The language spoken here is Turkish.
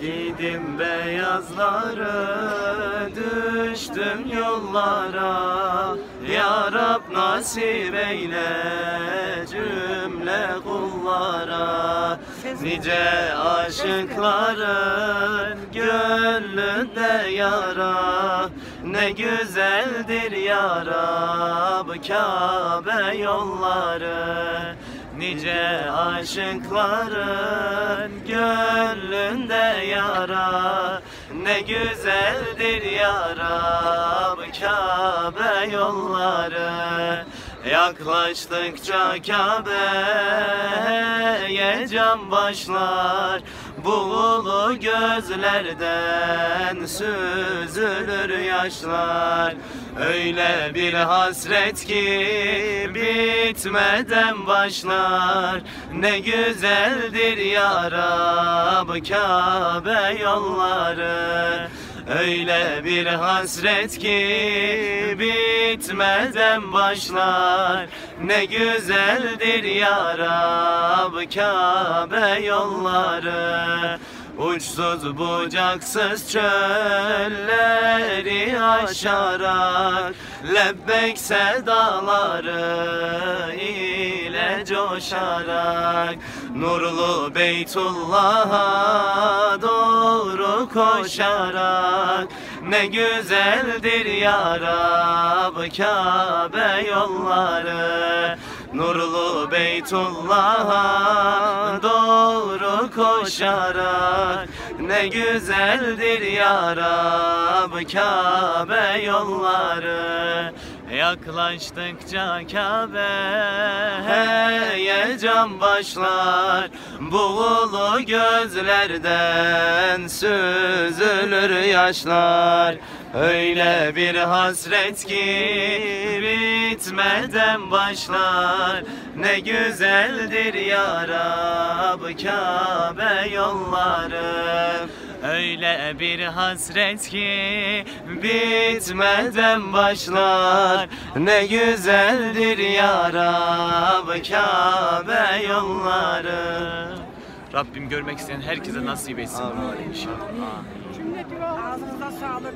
Giydim beyazları düştüm yollara. Ya Rab nasip eyle cümle kullara. Nice aşıkların gönlünde yara. Ne güzeldir ya Rab Kabe yolları. Nice aşıkların Ne güzeldir ya Rab Kabe yolları. Yaklaştıkça Kabe'ye can başlar Buğulu gözlerden süzülür yaşlar. Öyle bir hasret ki bitmeden başlar. Ne güzeldir ya Rab Kabe yolları Öyle bir hasret ki bitmeden başlar. Ne güzeldir ya Rab Kabe yolları Uçsuz bucaksız çölleri aşarak Lebbek sedaları ile coşarak Nurlu Beytullah'a doğru koşarak Ne güzeldir ya Rab Kabe yolları Nurlu Beytullah'a koşarak Ne güzeldir ya Rab Kabe yolları. Yaklaştıkça Kabe'ye can başlar Buğulu gözlerden süzülür yaşlar Öyle bir hasret ki bitmeden başlar Ne güzeldir ya Rab Kabe yolları Öyle bir hasret ki bitmeden başlar Ne güzeldir ya Rab Kabe yolları Rabbim görmek isteyen herkese nasip etsin. İnşallah. Ağzınıza sağlık.